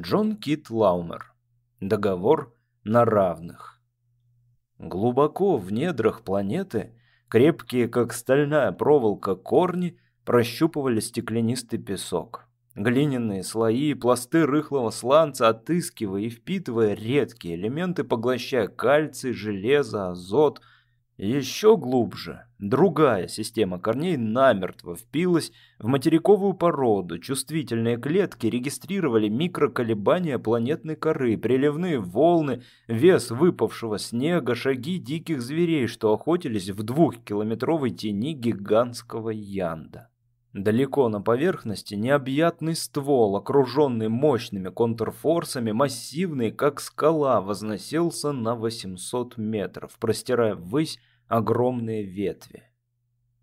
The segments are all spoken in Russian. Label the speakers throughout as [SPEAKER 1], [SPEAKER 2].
[SPEAKER 1] Джон Кит Лаумер. Договор на равных. Глубоко в недрах планеты, крепкие как стальная проволока корни, прощупывали стеклянистый песок. Глиняные слои и пласты рыхлого сланца, отыскивая и впитывая редкие элементы, поглощая кальций, железо, азот – еще глубже, другая система корней намертво впилась в материковую породу. Чувствительные клетки регистрировали микроколебания планетной коры, приливные волны, вес выпавшего снега, шаги диких зверей, что охотились в двухкилометровой тени гигантского янда. Далеко на поверхности необъятный ствол, окруженный мощными контрфорсами, массивный, как скала, возносился на 800 метров, простирая ввысь огромные ветви.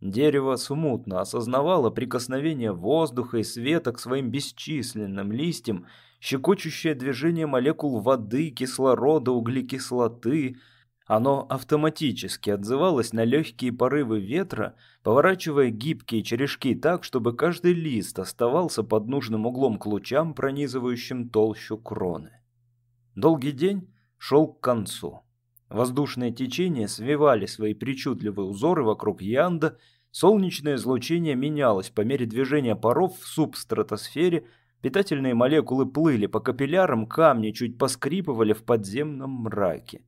[SPEAKER 1] Дерево смутно осознавало прикосновение воздуха и света к своим бесчисленным листьям, щекочущее движение молекул воды, кислорода, углекислоты. Оно автоматически отзывалось на легкие порывы ветра, поворачивая гибкие черешки так, чтобы каждый лист оставался под нужным углом к лучам, пронизывающим толщу кроны. Долгий день шел к концу. Воздушные течения свивали свои причудливые узоры вокруг Янда, солнечное излучение менялось по мере движения паров в субстратосфере, питательные молекулы плыли по капиллярам, камни чуть поскрипывали в подземном мраке.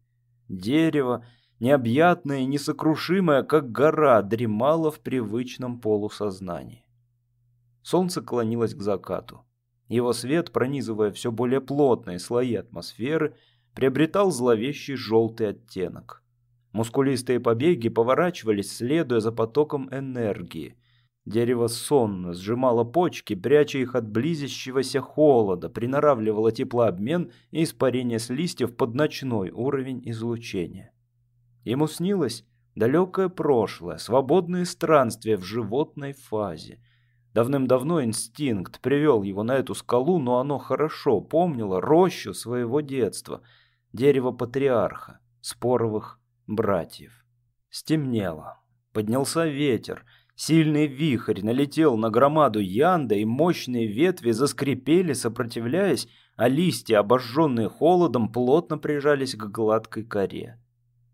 [SPEAKER 1] Дерево, необъятное и несокрушимое, как гора, дремало в привычном полусознании. Солнце клонилось к закату. Его свет, пронизывая все более плотные слои атмосферы, приобретал зловещий желтый оттенок. Мускулистые побеги поворачивались, следуя за потоком энергии. Дерево сонно сжимало почки, пряча их от близящегося холода, приноравливало теплообмен и испарение с листьев под ночной уровень излучения. Ему снилось далекое прошлое, свободные странствия в животной фазе. Давным-давно инстинкт привел его на эту скалу, но оно хорошо помнило рощу своего детства — дерево патриарха, споровых братьев. Стемнело. Поднялся ветер. Сильный вихрь налетел на громаду Янда, и мощные ветви заскрипели, сопротивляясь, а листья, обожженные холодом, плотно прижались к гладкой коре.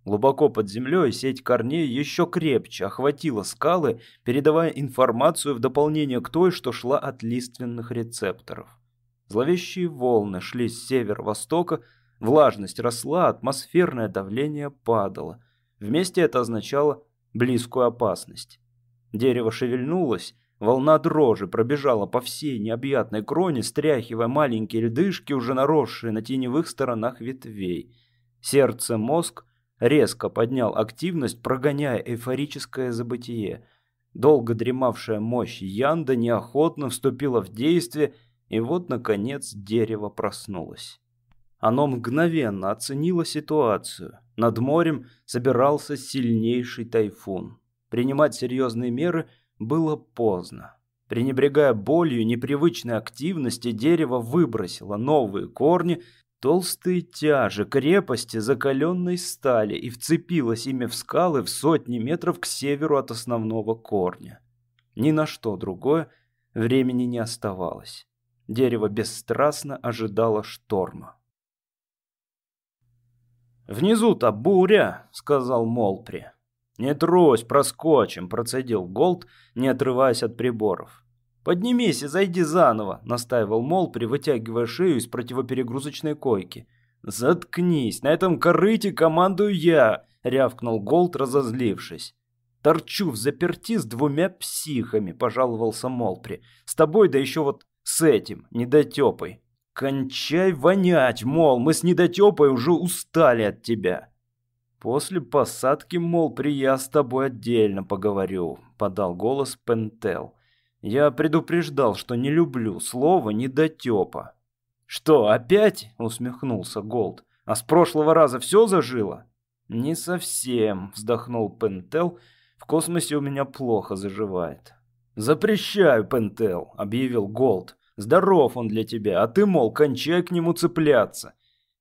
[SPEAKER 1] Глубоко под землей сеть корней еще крепче охватила скалы, передавая информацию в дополнение к той, что шла от лиственных рецепторов. Зловещие волны шли с север-востока, Влажность росла, атмосферное давление падало. Вместе это означало близкую опасность. Дерево шевельнулось, волна дрожи пробежала по всей необъятной кроне, стряхивая маленькие льдышки, уже наросшие на теневых сторонах ветвей. Сердце-мозг резко поднял активность, прогоняя эйфорическое забытие. Долго дремавшая мощь Янда неохотно вступила в действие, и вот, наконец, дерево проснулось. Оно мгновенно оценило ситуацию. Над морем собирался сильнейший тайфун. Принимать серьезные меры было поздно. Пренебрегая болью непривычной активности, дерево выбросило новые корни, толстые тяжи, крепости закаленной стали и вцепилось ими в скалы в сотни метров к северу от основного корня. Ни на что другое времени не оставалось. Дерево бесстрастно ожидало шторма. «Внизу-то буря», — сказал Молпри. «Не трусь, проскочим», — процедил Голд, не отрываясь от приборов. «Поднимись и зайди заново», — настаивал Молпри, вытягивая шею из противоперегрузочной койки. «Заткнись, на этом корыте командую я», — рявкнул Голд, разозлившись. «Торчу в заперти с двумя психами», — пожаловался Молпри. «С тобой, да еще вот с этим, недотепой». «Кончай вонять, мол, мы с недотепой уже устали от тебя». «После посадки, мол, при я с тобой отдельно поговорю», — подал голос Пентел. «Я предупреждал, что не люблю слово «недотепа». «Что, опять?» — усмехнулся Голд. «А с прошлого раза все зажило?» «Не совсем», — вздохнул Пентел. «В космосе у меня плохо заживает». «Запрещаю, Пентел», — объявил Голд. Здоров он для тебя, а ты, Молпри, кончай к нему цепляться.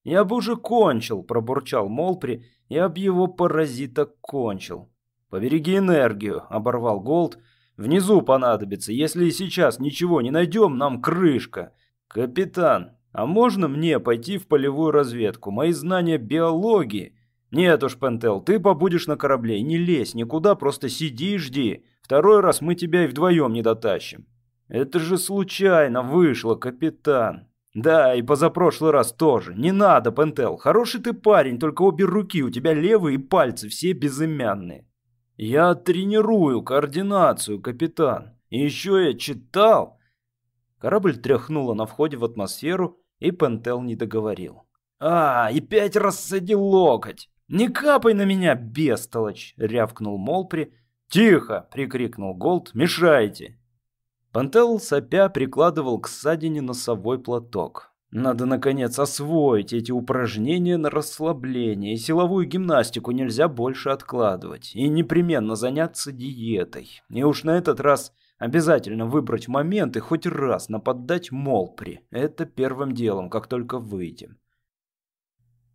[SPEAKER 1] Я бы уже кончил, пробурчал Молпри, я б его паразита кончил. Побереги энергию, оборвал Голд. Внизу понадобится, если и сейчас ничего не найдем, нам крышка. Капитан, А можно мне пойти в полевую разведку? Мои знания биологии... Нет уж, Пентел, ты побудешь на корабле. Не лезь никуда, просто сиди и жди. Второй раз мы тебя и вдвоем не дотащим. Это же случайно вышло, капитан. Да, и позапрошлый раз тоже. Не надо, Пентел. Хороший ты парень, только обе руки у тебя левые и пальцы все безымянные. Я тренирую координацию, капитан. И еще я читал. Корабль тряхнуло на входе в атмосферу, и Пентел не договорил. «А, и пять раз садил локоть! Не капай на меня, бестолочь!» — рявкнул Молпри. «Тихо!» — прикрикнул Голд. «Мешайте!» Пантел сопя прикладывал к ссадине носовой платок. Надо, наконец, освоить эти упражнения на расслабление, силовую гимнастику нельзя больше откладывать, и непременно заняться диетой. И уж на этот раз обязательно выбрать момент и хоть раз нападать Молпри. Это первым делом, как только выйдем.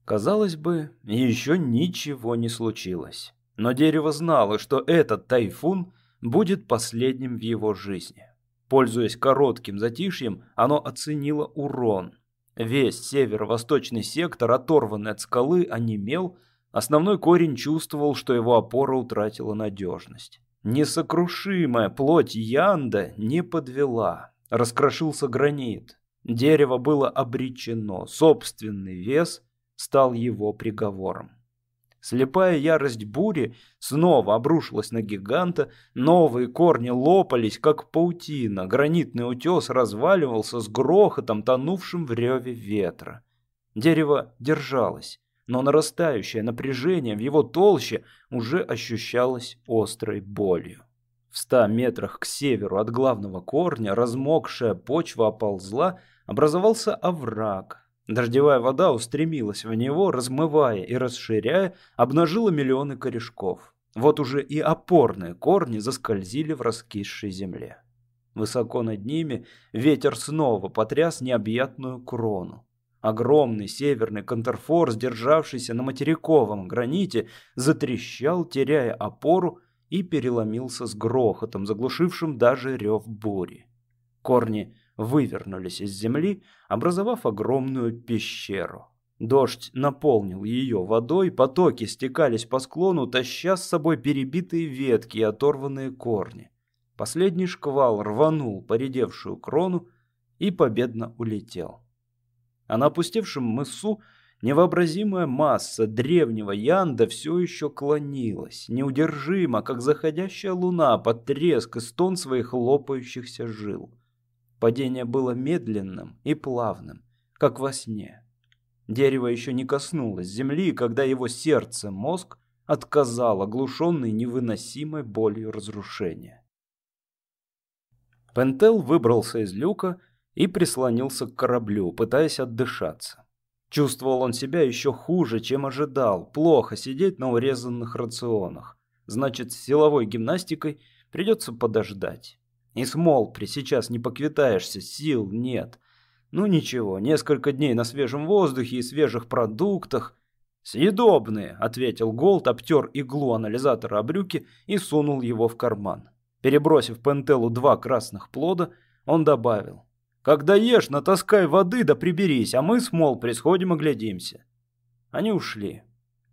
[SPEAKER 1] Казалось бы, еще ничего не случилось. Но дерево знало, что этот тайфун будет последним в его жизни. Пользуясь коротким затишьем, оно оценило урон. Весь северо-восточный сектор, оторванный от скалы, онемел, основной корень чувствовал, что его опора утратила надежность. Несокрушимая плоть Янда не подвела. Раскрошился гранит. Дерево было обречено. Собственный вес стал его приговором. Слепая ярость бури снова обрушилась на гиганта, новые корни лопались, как паутина, гранитный утес разваливался с грохотом, тонувшим в реве ветра. Дерево держалось, но нарастающее напряжение в его толще уже ощущалось острой болью. В ста метрах к северу от главного корня размокшая почва оползла, образовался овраг, Дождевая вода устремилась в него, размывая и расширяя, обнажила миллионы корешков. Вот уже и опорные корни заскользили в раскисшей земле. Высоко над ними ветер снова потряс необъятную крону. Огромный северный контрфор, сдержавшийся на материковом граните, затрещал, теряя опору, и переломился с грохотом, заглушившим даже рев бури. Корни вывернулись из земли, образовав огромную пещеру. Дождь наполнил ее водой, потоки стекались по склону, таща с собой перебитые ветки и оторванные корни. Последний шквал рванул поредевшую крону и победно улетел. А на опустевшем мысу невообразимая масса древнего Янда все еще клонилась, неудержимо, как заходящая луна под треск и стон своих лопающихся жил. Падение было медленным и плавным, как во сне. Дерево еще не коснулось земли, когда его сердце, мозг, отказал, оглушенный невыносимой болью разрушения. Пентел выбрался из люка и прислонился к кораблю, пытаясь отдышаться. Чувствовал он себя еще хуже, чем ожидал, плохо сидеть на урезанных рационах. Значит, с силовой гимнастикой придется подождать. И с Молпри сейчас не поквитаешься, сил нет. Ну ничего, несколько дней на свежем воздухе и свежих продуктах. «Съедобные», — ответил Голд, обтер иглу анализатора о брюки и сунул его в карман. Перебросив Пентелу два красных плода, он добавил. «Когда ешь, натаскай воды да приберись, а мы с Молпри сходим и глядимся». Они ушли.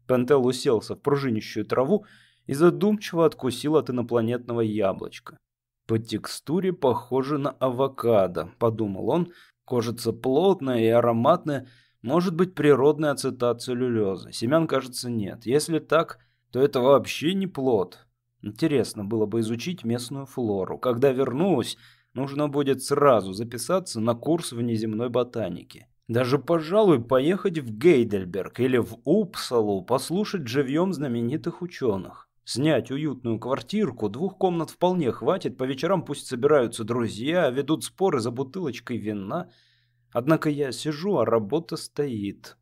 [SPEAKER 1] Пентел уселся в пружинищую траву и задумчиво откусил от инопланетного яблочка. По текстуре похоже на авокадо, подумал он. Кожица плотная и ароматная, может быть природная ацетат целлюлезы. Семян, кажется, нет. Если так, то это вообще не плод. Интересно было бы изучить местную флору. Когда вернусь, нужно будет сразу записаться на курс внеземной ботаники. Даже, пожалуй, поехать в Гейдельберг или в Упсалу, послушать живьем знаменитых ученых. Снять уютную квартирку, двух комнат вполне хватит, по вечерам пусть собираются друзья, ведут споры за бутылочкой вина. Однако я сижу, а работа стоит.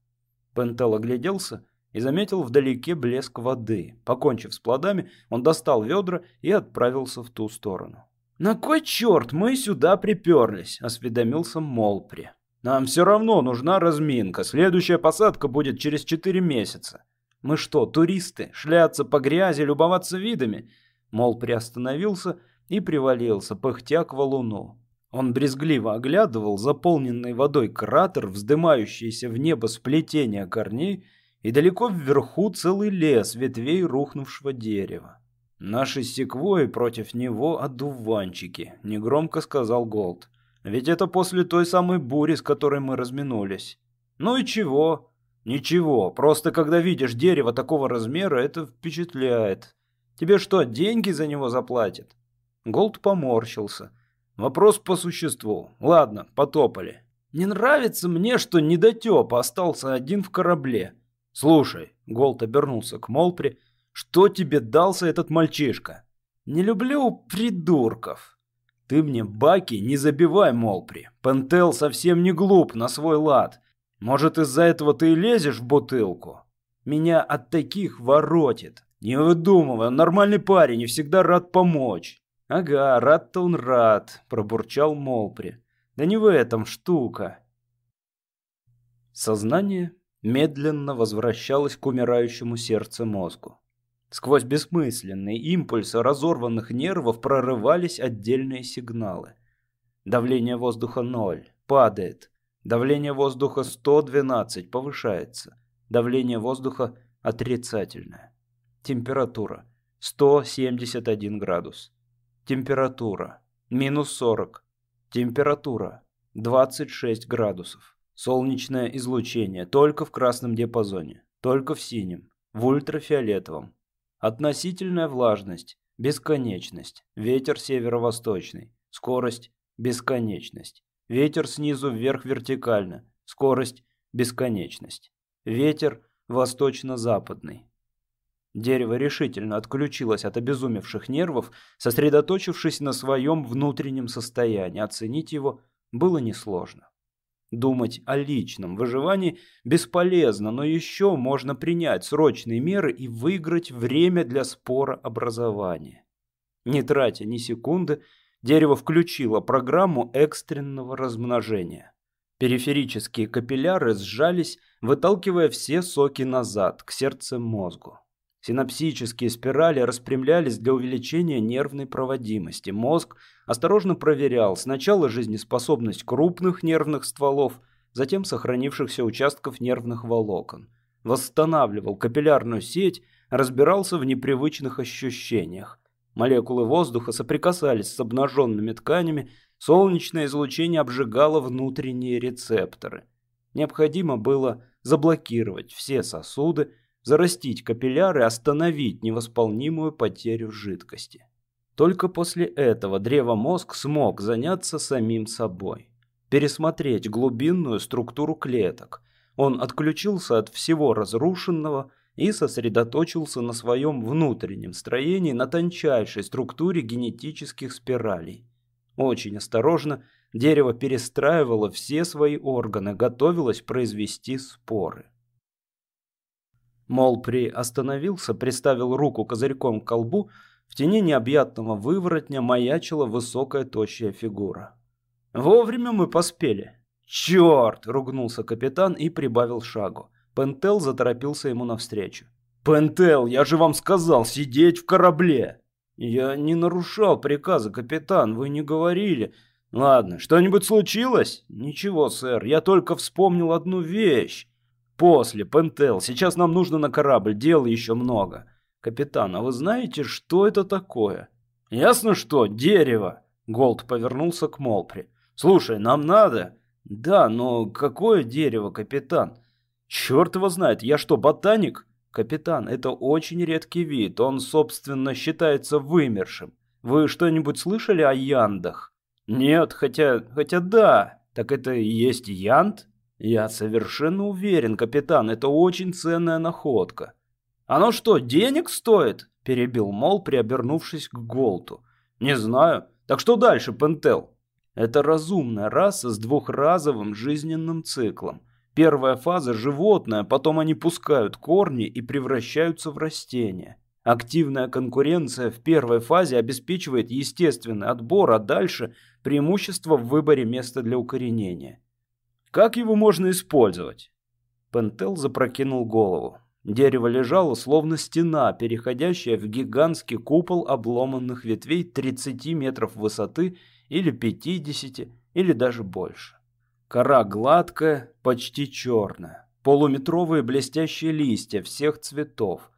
[SPEAKER 1] Пентел огляделся и заметил вдалеке блеск воды. Покончив с плодами, он достал ведра и отправился в ту сторону. «На кой черт мы сюда приперлись?» – осведомился Молпри. «Нам все равно нужна разминка. Следующая посадка будет через четыре месяца». Мы что, туристы? Шляться по грязи, любоваться видами?» Мол приостановился и привалился, пыхтя к валуну. Он брезгливо оглядывал заполненный водой кратер, вздымающийся в небо сплетения корней, и далеко вверху целый лес ветвей рухнувшего дерева. «Наши секвои против него одуванчики», — негромко сказал Голд. «Ведь это после той самой бури, с которой мы разминулись». «Ну и чего?» «Ничего, просто когда видишь дерево такого размера, это впечатляет. Тебе что, деньги за него заплатят?» Голд поморщился. «Вопрос по существу. Ладно, потопали. Не нравится мне, что недотеп остался один в корабле. Слушай, Голд обернулся к Молпри, что тебе дался этот мальчишка? Не люблю придурков. Ты мне баки не забивай, Молпри. Пентел совсем не глуп на свой лад. Может, из-за этого ты и лезешь в бутылку? Меня от таких воротит. Не выдумывай, он нормальный парень и всегда рад помочь. Ага, рад-то он рад, пробурчал Молпри. Да не в этом штука. Сознание медленно возвращалось к умирающему сердцу мозгу. Сквозь бессмысленные импульсы разорванных нервов прорывались отдельные сигналы. Давление воздуха ноль, падает. Давление воздуха 112, повышается. Давление воздуха отрицательное. Температура 171 градус. Температура минус 40. Температура 26 градусов. Солнечное излучение только в красном диапазоне, только в синем, в ультрафиолетовом. Относительная влажность, бесконечность, ветер северо-восточный, скорость, бесконечность. Ветер снизу вверх вертикально. Скорость – бесконечность. Ветер восточно-западный. Дерево решительно отключилось от обезумевших нервов, сосредоточившись на своем внутреннем состоянии. Оценить его было несложно. Думать о личном выживании бесполезно, но еще можно принять срочные меры и выиграть время для спора образования. Не тратя ни секунды, Дерево включило программу экстренного размножения. Периферические капилляры сжались, выталкивая все соки назад, к сердцу мозгу. Синапсические спирали распрямлялись для увеличения нервной проводимости. Мозг осторожно проверял сначала жизнеспособность крупных нервных стволов, затем сохранившихся участков нервных волокон. Восстанавливал капиллярную сеть, разбирался в непривычных ощущениях. Молекулы воздуха соприкасались с обнаженными тканями, солнечное излучение обжигало внутренние рецепторы. Необходимо было заблокировать все сосуды, зарастить капилляры, остановить невосполнимую потерю жидкости. Только после этого древомозг смог заняться самим собой. Пересмотреть глубинную структуру клеток. Он отключился от всего разрушенного и сосредоточился на своем внутреннем строении, на тончайшей структуре генетических спиралей. Очень осторожно дерево перестраивало все свои органы, готовилось произвести споры. Молпри остановился, приставил руку козырьком к колбу, в тени необъятного выворотня маячила высокая тощая фигура. «Вовремя мы поспели!» «Черт!» — ругнулся капитан и прибавил шагу. Пентел заторопился ему навстречу. «Пентел, я же вам сказал сидеть в корабле!» «Я не нарушал приказа, капитан, вы не говорили...» «Ладно, что-нибудь случилось?» «Ничего, сэр, я только вспомнил одну вещь». «После, Пентел, сейчас нам нужно на корабль, дела еще много». «Капитан, а вы знаете, что это такое?» «Ясно что, дерево!» Голд повернулся к Молпри. «Слушай, нам надо...» «Да, но какое дерево, капитан?» «Черт его знает, я что, ботаник?» «Капитан, это очень редкий вид, он, собственно, считается вымершим. Вы что-нибудь слышали о яндах?» «Нет, хотя... хотя да. Так это и есть янд?» «Я совершенно уверен, капитан, это очень ценная находка». «Оно что, денег стоит?» – перебил Мол, приобернувшись к Голту. «Не знаю. Так что дальше, Пентел?» «Это разумная раса с двухразовым жизненным циклом. Первая фаза – животное, потом они пускают корни и превращаются в растения. Активная конкуренция в первой фазе обеспечивает естественный отбор, а дальше – преимущество в выборе места для укоренения. Как его можно использовать? Пентел запрокинул голову. Дерево лежало, словно стена, переходящая в гигантский купол обломанных ветвей 30 метров высоты или 50, или даже больше. Кора гладкая, почти черная. Полуметровые блестящие листья всех цветов.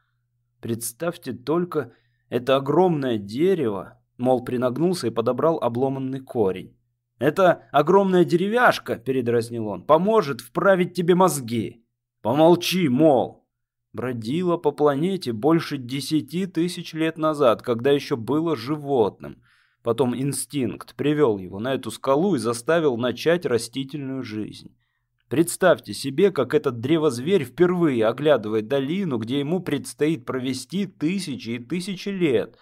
[SPEAKER 1] Представьте только, это огромное дерево, мол, принагнулся и подобрал обломанный корень. «Это огромная деревяшка», — передразнил он, — «поможет вправить тебе мозги». «Помолчи, мол». Бродила по планете больше десяти тысяч лет назад, когда еще было животным. Потом инстинкт привел его на эту скалу и заставил начать растительную жизнь. Представьте себе, как этот древозверь впервые оглядывает долину, где ему предстоит провести тысячи и тысячи лет.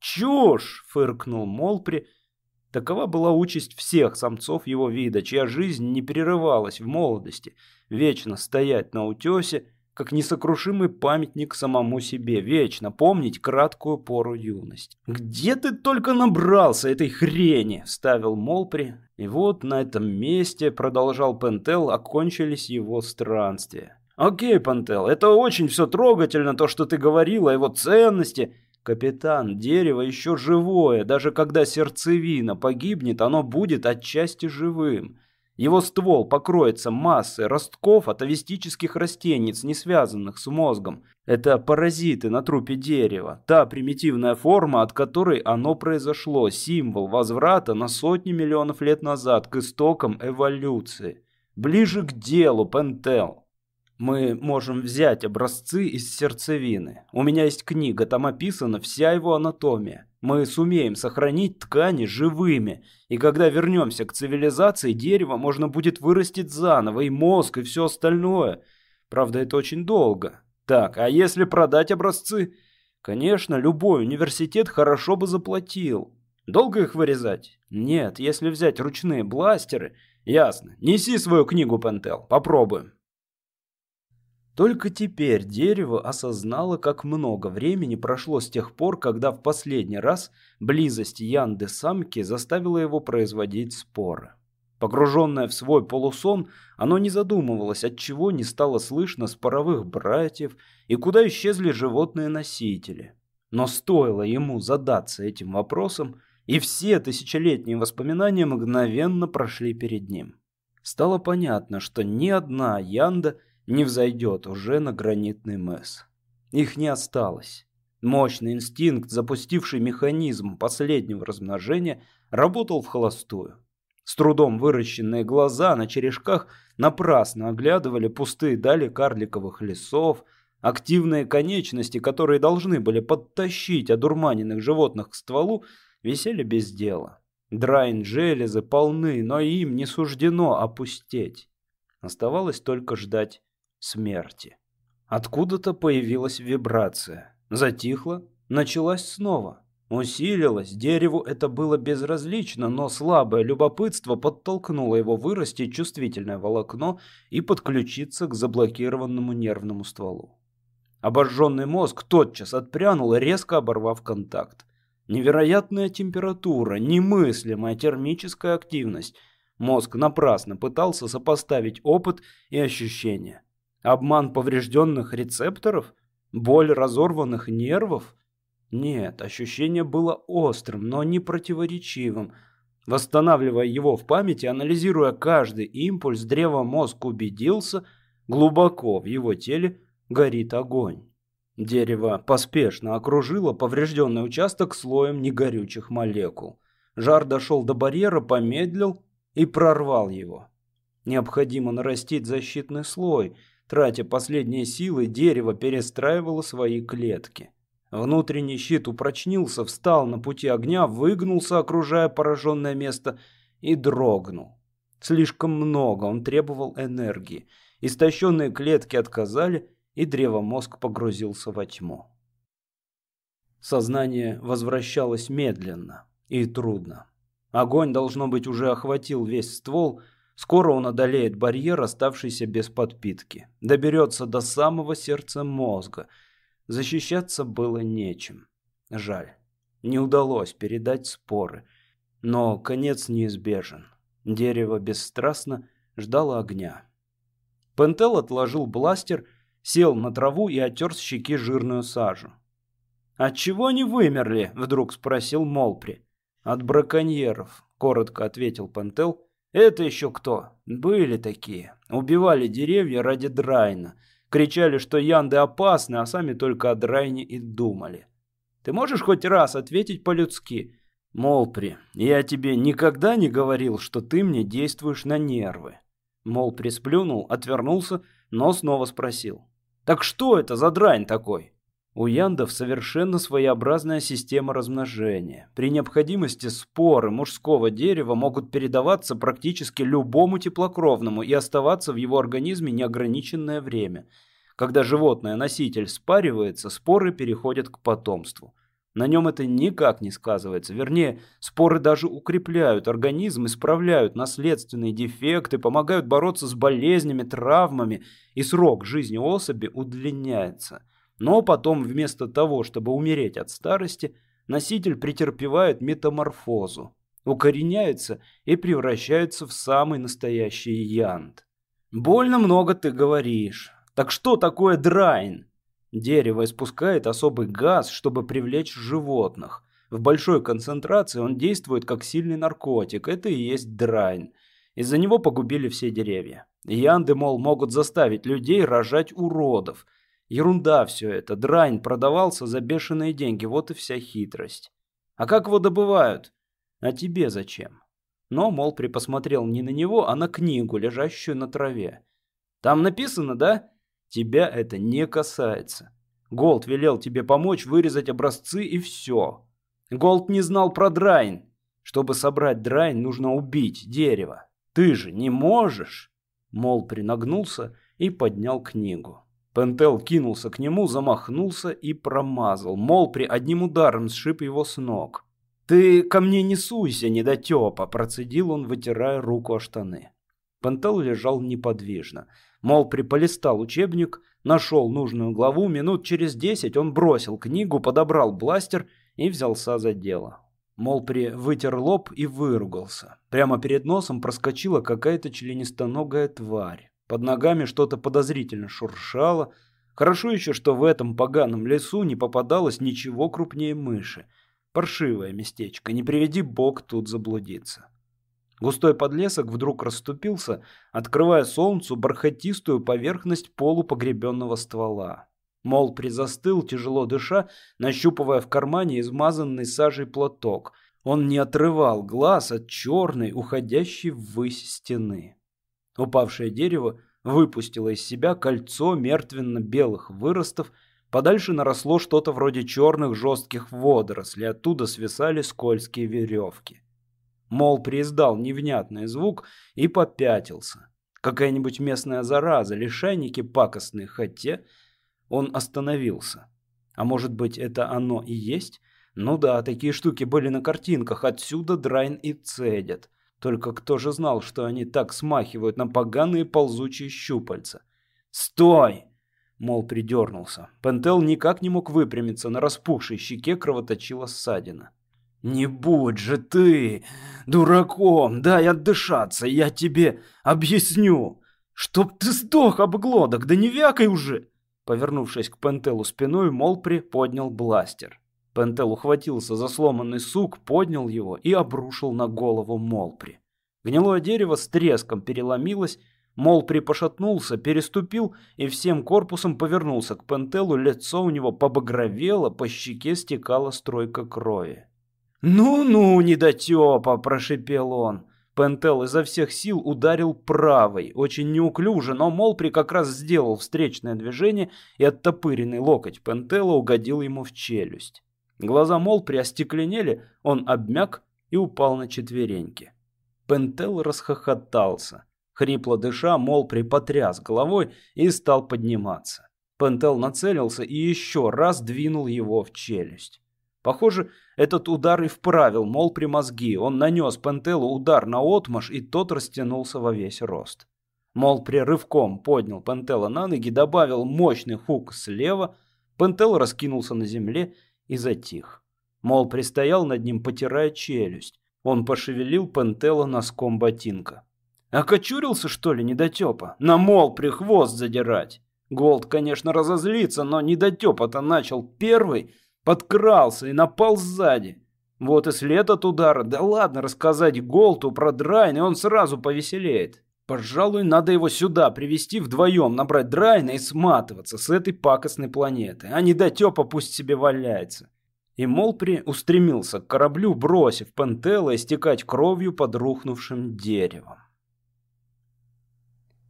[SPEAKER 1] «Чушь!» — фыркнул Молпри. Такова была участь всех самцов его вида, чья жизнь не прерывалась в молодости, вечно стоять на утесе, как несокрушимый памятник самому себе, вечно помнить краткую пору юности. «Где ты только набрался этой хрени?» – ставил Молпри. И вот на этом месте, продолжал Пентел, окончились его странствия. «Окей, Пентел, это очень все трогательно, то, что ты говорил о его ценности». «Капитан, дерево еще живое, даже когда сердцевина погибнет, оно будет отчасти живым». Его ствол покроется массой ростков атовистических растениц, не связанных с мозгом. Это паразиты на трупе дерева, та примитивная форма, от которой оно произошло, символ возврата на сотни миллионов лет назад к истокам эволюции. Ближе к делу, Пентел. Мы можем взять образцы из сердцевины. У меня есть книга, там описана вся его анатомия. Мы сумеем сохранить ткани живыми, и когда вернемся к цивилизации, дерево можно будет вырастить заново, и мозг, и все остальное. Правда, это очень долго. Так, а если продать образцы? Конечно, любой университет хорошо бы заплатил. Долго их вырезать? Нет, если взять ручные бластеры... Ясно. Неси свою книгу, Пентел. Попробуем. Только теперь дерево осознало, как много времени прошло с тех пор, когда в последний раз близость Янды самки заставила его производить споры. Погруженное в свой полусон, оно не задумывалось, от чего не стало слышно споровых братьев и куда исчезли животные-носители. Но стоило ему задаться этим вопросом, и все тысячелетние воспоминания мгновенно прошли перед ним. Стало понятно, что ни одна Янда – не взойдет уже на гранитный мыс. Их не осталось. Мощный инстинкт, запустивший механизм последнего размножения, работал в холостую. С трудом выращенные глаза на черешках напрасно оглядывали пустые дали карликовых лесов, активные конечности, которые должны были подтащить одурманенных животных к стволу, висели без дела. Драйн-железы полны, но им не суждено опустеть. Оставалось только ждать смерти. Откуда-то появилась вибрация. Затихла, началась снова. Усилилась, дереву это было безразлично, но слабое любопытство подтолкнуло его вырасти чувствительное волокно и подключиться к заблокированному нервному стволу. Обожженный мозг тотчас отпрянул, резко оборвав контакт. Невероятная температура, немыслимая термическая активность. Мозг напрасно пытался сопоставить опыт и ощущения. Обман поврежденных рецепторов? Боль разорванных нервов? Нет, ощущение было острым, но не противоречивым. Восстанавливая его в памяти, анализируя каждый импульс, древомозг убедился, глубоко в его теле горит огонь. Дерево поспешно окружило поврежденный участок слоем негорючих молекул. Жар дошел до барьера, помедлил и прорвал его. Необходимо нарастить защитный слой – Тратя последние силы, дерево перестраивало свои клетки. Внутренний щит упрочнился, встал на пути огня, выгнулся, окружая пораженное место, и дрогнул. Слишком много он требовал энергии. Истощенные клетки отказали, и древомозг погрузился во тьму. Сознание возвращалось медленно и трудно. Огонь, должно быть, уже охватил весь ствол, Скоро он одолеет барьер, оставшийся без подпитки. Доберется до самого сердца мозга. Защищаться было нечем. Жаль. Не удалось передать споры. Но конец неизбежен. Дерево бесстрастно ждало огня. Пентел отложил бластер, сел на траву и оттер с щеки жирную сажу. «Отчего они вымерли?» — вдруг спросил Молпри. «От браконьеров. коротко ответил Пантел. Это еще кто? Были такие. Убивали деревья ради Драйна. Кричали, что янды опасны, а сами только о Драйне и думали. Ты можешь хоть раз ответить по-людски? Молпри, я тебе никогда не говорил, что ты мне действуешь на нервы. Молпри сплюнул, отвернулся, но снова спросил. Так что это за дрань такой? У яндов совершенно своеобразная система размножения. При необходимости споры мужского дерева могут передаваться практически любому теплокровному и оставаться в его организме неограниченное время. Когда животное-носитель спаривается, споры переходят к потомству. На нем это никак не сказывается. Вернее, споры даже укрепляют организм, исправляют наследственные дефекты, помогают бороться с болезнями, травмами, и срок жизни особи удлиняется – но потом вместо того, чтобы умереть от старости, носитель претерпевает метаморфозу, укореняется и превращается в самый настоящий янт. «Больно много ты говоришь. Так что такое драйн?» Дерево испускает особый газ, чтобы привлечь животных. В большой концентрации он действует как сильный наркотик. Это и есть драйн. Из-за него погубили все деревья. Янды, мол, могут заставить людей рожать уродов – Ерунда все это, дрань продавался за бешеные деньги, вот и вся хитрость. А как его добывают? А тебе зачем? Но Молпри посмотрел не на него, а на книгу, лежащую на траве. Там написано, да? Тебя это не касается. Голд велел тебе помочь вырезать образцы и все. Голд не знал про драйн. Чтобы собрать драйн, нужно убить дерево. Ты же не можешь. Молпри нагнулся и поднял книгу. Пентел кинулся к нему, замахнулся и промазал. Молпри одним ударом сшиб его с ног. «Ты ко мне не суйся, недотепа!» – процедил он, вытирая руку о штаны. Пентел лежал неподвижно. Мол, приполистал учебник, нашел нужную главу, минут через десять он бросил книгу, подобрал бластер и взялся за дело. Молпри вытер лоб и выругался. Прямо перед носом проскочила какая-то членистоногая тварь. Под ногами что-то подозрительно шуршало. Хорошо еще, что в этом поганом лесу не попадалось ничего крупнее мыши. Паршивое местечко, не приведи бог тут заблудиться. Густой подлесок вдруг расступился, открывая солнцу бархатистую поверхность полупогребенного ствола. Мол призастыл, тяжело дыша, нащупывая в кармане измазанный сажей платок. Он не отрывал глаз от черной, уходящей ввысь стены. Упавшее дерево выпустило из себя кольцо мертвенно-белых выростов, подальше наросло что-то вроде черных жестких водорослей, оттуда свисали скользкие веревки. Мол прииздал невнятный звук и попятился. Какая-нибудь местная зараза, лишайники пакостные, хотя он остановился. А может быть это оно и есть? Ну да, такие штуки были на картинках, отсюда Драйн и цедят. Только кто же знал, что они так смахивают на поганые ползучие щупальца? «Стой!» Мол придернулся. Пентел никак не мог выпрямиться, на распухшей щеке кровоточила ссадина. «Не будь же ты дураком! Дай отдышаться, я тебе объясню! Чтоб ты сдох, обглодок, да не вякай уже!» Повернувшись к Пентелу спиной, Молпри поднял бластер. Пентел ухватился за сломанный сук, поднял его и обрушил на голову Молпри. Гнилое дерево с треском переломилось, Молпри пошатнулся, переступил и всем корпусом повернулся к Пентелу, лицо у него побагровело, по щеке стекала стройка крови. «Ну-ну, недотепа!» – прошипел он. Пентел изо всех сил ударил правой, очень неуклюже, но Молпри как раз сделал встречное движение, и оттопыренный локоть Пентела угодил ему в челюсть. Глаза Мол приостекленели, он обмяк и упал на четвереньки. Пентел расхохотался. Хрипло дыша, Мол припотряс головой и стал подниматься. Пентел нацелился и еще раз двинул его в челюсть. Похоже, этот удар и вправил Мол при мозги. Он нанес Пентелу удар на отмаш, и тот растянулся во весь рост. Мол при рывком поднял Пентела на ноги, добавил мощный хук слева. Пентел раскинулся на земле и затих. Мол пристоял над ним, потирая челюсть. Он пошевелил Пентела носком ботинка. «Окочурился, что ли, недотепа? На мол прихвост задирать!» Голд, конечно, разозлится, но недотепа-то начал первый, подкрался и напал сзади. Вот и след от удара. Да ладно рассказать Голду про Драйн, и он сразу повеселеет. Пожалуй, надо его сюда привести вдвоем, набрать Драйна и сматываться с этой пакостной планеты. А недотепа пусть себе валяется. И Молпри устремился к кораблю, бросив Пентела истекать кровью под рухнувшим деревом.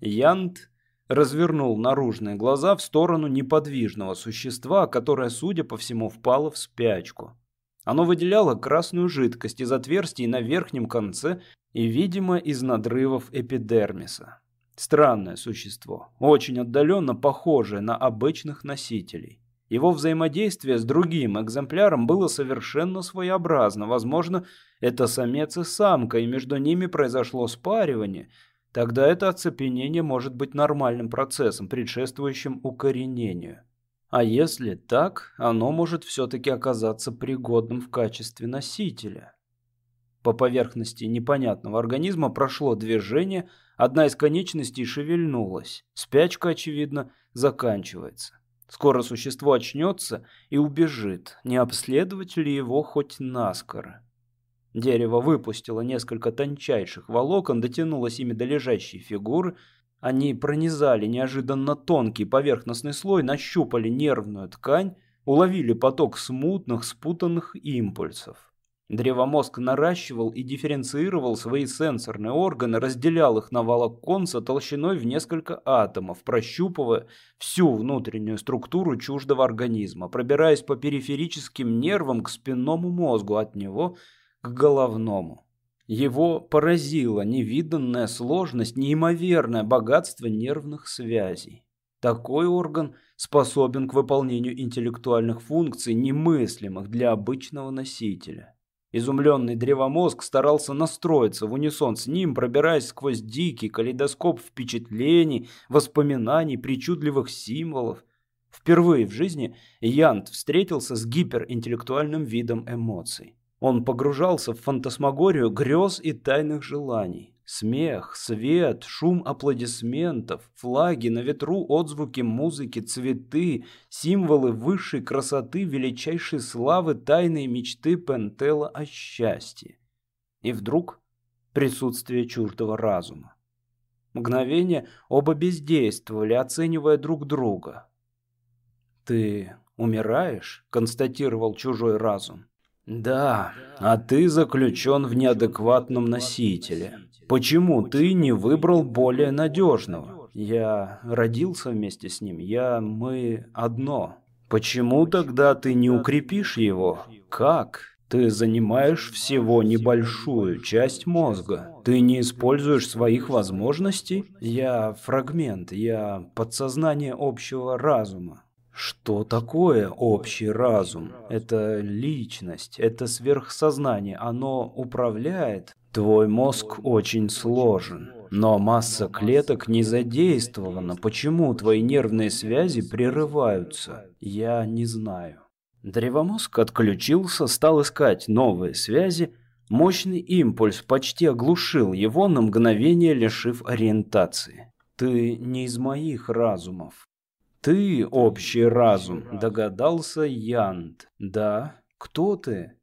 [SPEAKER 1] Янт развернул наружные глаза в сторону неподвижного существа, которое, судя по всему, впало в спячку. Оно выделяло красную жидкость из отверстий на верхнем конце и, видимо, из надрывов эпидермиса. Странное существо, очень отдаленно похожее на обычных носителей. Его взаимодействие с другим экземпляром было совершенно своеобразно. Возможно, это самец и самка, и между ними произошло спаривание. Тогда это оцепенение может быть нормальным процессом, предшествующим укоренению. А если так, оно может все-таки оказаться пригодным в качестве носителя. По поверхности непонятного организма прошло движение, одна из конечностей шевельнулась. Спячка, очевидно, заканчивается. Скоро существо очнется и убежит, не обследовать ли его хоть наскоро. Дерево выпустило несколько тончайших волокон, дотянулось ими до лежащей фигуры – они пронизали неожиданно тонкий поверхностный слой, нащупали нервную ткань, уловили поток смутных, спутанных импульсов. Древомозг наращивал и дифференцировал свои сенсорные органы, разделял их на волоконца толщиной в несколько атомов, прощупывая всю внутреннюю структуру чуждого организма, пробираясь по периферическим нервам к спинному мозгу, от него к головному. Его поразила невиданная сложность, неимоверное богатство нервных связей. Такой орган способен к выполнению интеллектуальных функций, немыслимых для обычного носителя. Изумленный древомозг старался настроиться в унисон с ним, пробираясь сквозь дикий калейдоскоп впечатлений, воспоминаний, причудливых символов. Впервые в жизни Янт встретился с гиперинтеллектуальным видом эмоций. Он погружался в фантасмагорию грез и тайных желаний. Смех, свет, шум аплодисментов, флаги на ветру, отзвуки музыки, цветы, символы высшей красоты, величайшей славы, тайные мечты Пентела о счастье. И вдруг присутствие чуждого разума. Мгновение оба бездействовали, оценивая друг друга. «Ты умираешь?» – констатировал чужой разум. Да, а ты заключен в неадекватном носителе. Почему ты не выбрал более надежного? Я родился вместе с ним, я, мы одно. Почему тогда ты не укрепишь его? Как? Ты занимаешь всего небольшую часть мозга. Ты не используешь своих возможностей? Я фрагмент, я подсознание общего разума. Что такое общий разум? Это личность, это сверхсознание, оно управляет. Твой мозг очень сложен, но масса клеток не задействована. Почему твои нервные связи прерываются? Я не знаю. Древомозг отключился, стал искать новые связи. Мощный импульс почти оглушил его на мгновение, лишив ориентации. Ты не из моих разумов. «Ты — общий разум», — догадался Янд. «Да? Кто ты?»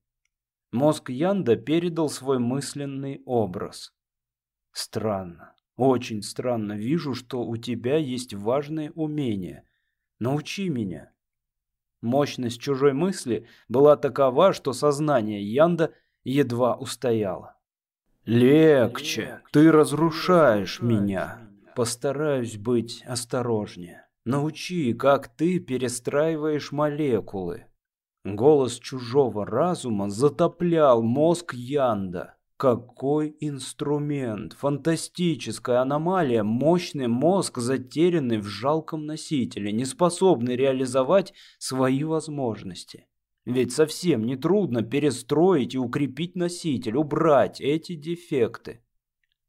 [SPEAKER 1] Мозг Янда передал свой мысленный образ. «Странно, очень странно. Вижу, что у тебя есть важные умения. Научи меня». Мощность чужой мысли была такова, что сознание Янда едва устояло. «Легче, ты разрушаешь меня. Постараюсь быть осторожнее». Научи, как ты перестраиваешь молекулы. Голос чужого разума затоплял мозг Янда. Какой инструмент! Фантастическая аномалия! Мощный мозг, затерянный в жалком носителе, не способный реализовать свои возможности. Ведь совсем не трудно перестроить и укрепить носитель, убрать эти дефекты.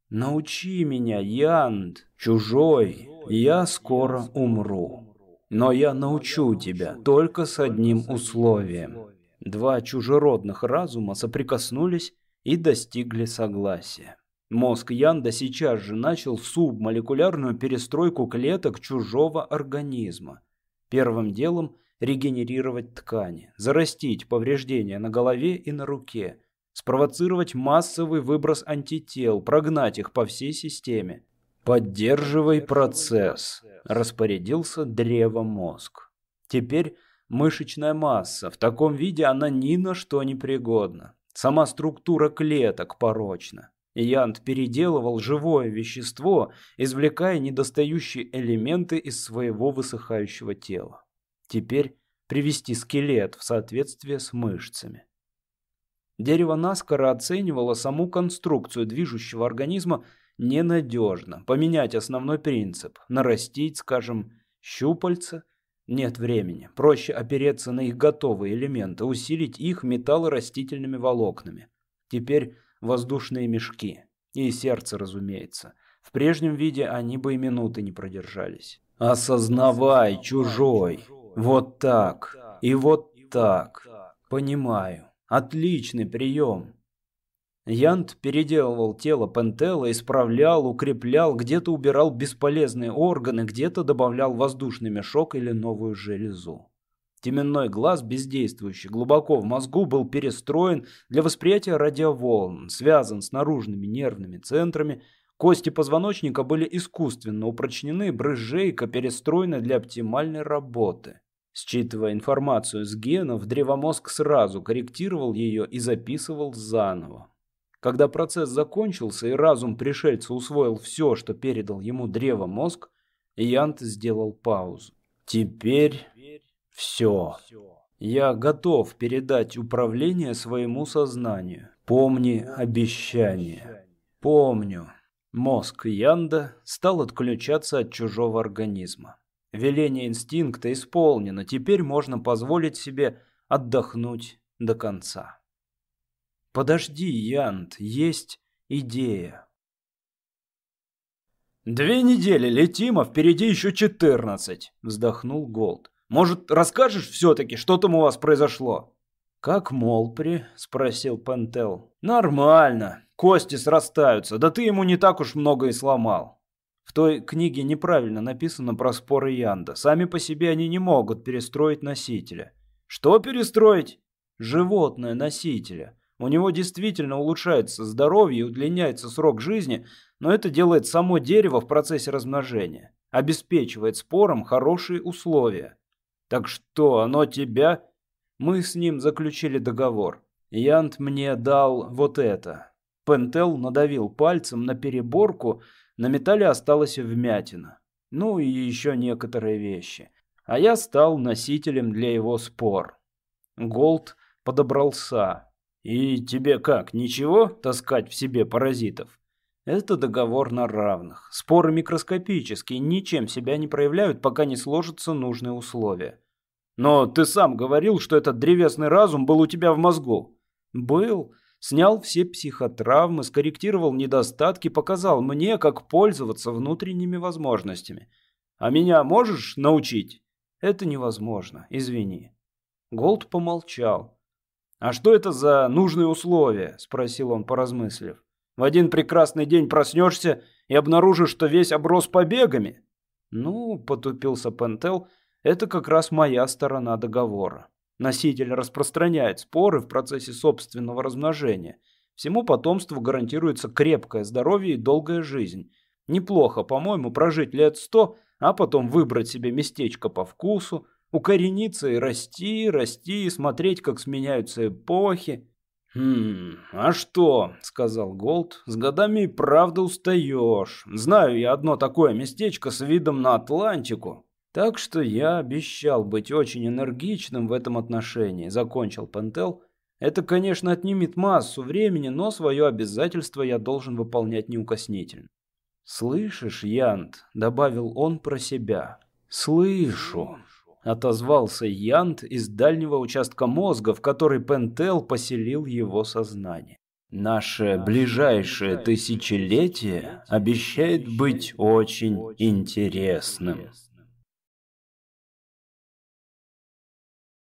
[SPEAKER 1] Научи меня, Янд, чужой, я скоро умру. Но я научу тебя только с одним условием. Два чужеродных разума соприкоснулись и достигли согласия. Мозг Янда сейчас же начал субмолекулярную перестройку клеток чужого организма. Первым делом регенерировать ткани, зарастить повреждения на голове и на руке, спровоцировать массовый выброс антител, прогнать их по всей системе. «Поддерживай процесс», – распорядился древомозг. Теперь мышечная масса. В таком виде она ни на что не пригодна. Сама структура клеток порочна. Янт переделывал живое вещество, извлекая недостающие элементы из своего высыхающего тела. Теперь привести скелет в соответствие с мышцами. Дерево наскоро оценивало саму конструкцию движущего организма ненадежно. Поменять основной принцип. Нарастить, скажем, щупальца. Нет времени. Проще опереться на их готовые элементы, усилить их металлорастительными волокнами. Теперь воздушные мешки. И сердце, разумеется. В прежнем виде они бы и минуты не продержались. Осознавай, чужой. Вот так. И вот так. Понимаю. Отличный прием. Янт переделывал тело Пентела, исправлял, укреплял, где-то убирал бесполезные органы, где-то добавлял воздушный мешок или новую железу. Теменной глаз, бездействующий глубоко в мозгу, был перестроен для восприятия радиоволн, связан с наружными нервными центрами. Кости позвоночника были искусственно упрочнены, брызжейка перестроена для оптимальной работы. Считывая информацию с генов, древомозг сразу корректировал ее и записывал заново. Когда процесс закончился и разум пришельца усвоил все, что передал ему древомозг, Янт сделал паузу. «Теперь все. Я готов передать управление своему сознанию. Помни обещание. Помню». Мозг Янда стал отключаться от чужого организма. Веление инстинкта исполнено, теперь можно позволить себе отдохнуть до конца. Подожди, Янт, есть идея. «Две недели летим, а впереди еще четырнадцать», — вздохнул Голд. «Может, расскажешь все-таки, что там у вас произошло?» «Как Молпри?» — спросил Пентел. «Нормально. Кости срастаются. Да ты ему не так уж много и сломал. В той книге неправильно написано про споры Янда. Сами по себе они не могут перестроить носителя. Что перестроить? Животное носителя. У него действительно улучшается здоровье и удлиняется срок жизни, но это делает само дерево в процессе размножения. Обеспечивает спорам хорошие условия. Так что, оно тебя? Мы с ним заключили договор. Янд мне дал вот это. Пентел надавил пальцем на переборку, на металле осталась вмятина. Ну и еще некоторые вещи. А я стал носителем для его спор. Голд подобрался. И тебе как, ничего таскать в себе паразитов? Это договор на равных. Споры микроскопические, ничем себя не проявляют, пока не сложатся нужные условия. Но ты сам говорил, что этот древесный разум был у тебя в мозгу. Был. Снял все психотравмы, скорректировал недостатки, показал мне, как пользоваться внутренними возможностями. А меня можешь научить? Это невозможно, извини. Голд помолчал. А что это за нужные условия? Спросил он, поразмыслив. В один прекрасный день проснешься и обнаружишь, что весь оброс побегами? Ну, потупился Пентел, это как раз моя сторона договора. Носитель распространяет споры в процессе собственного размножения. Всему потомству гарантируется крепкое здоровье и долгая жизнь. Неплохо, по-моему, прожить лет сто, а потом выбрать себе местечко по вкусу, укорениться и расти, расти, и смотреть, как сменяются эпохи. «Хм, а что?» — сказал Голд. «С годами и правда устаешь. Знаю я одно такое местечко с видом на Атлантику. Так что я обещал быть очень энергичным в этом отношении, закончил Пентел. Это, конечно, отнимет массу времени, но свое обязательство я должен выполнять неукоснительно. «Слышишь, Янт?» — добавил он про себя. «Слышу», — отозвался Янт из дальнего участка мозга, в который Пентел поселил его сознание. «Наше ближайшее тысячелетие обещает быть очень интересным».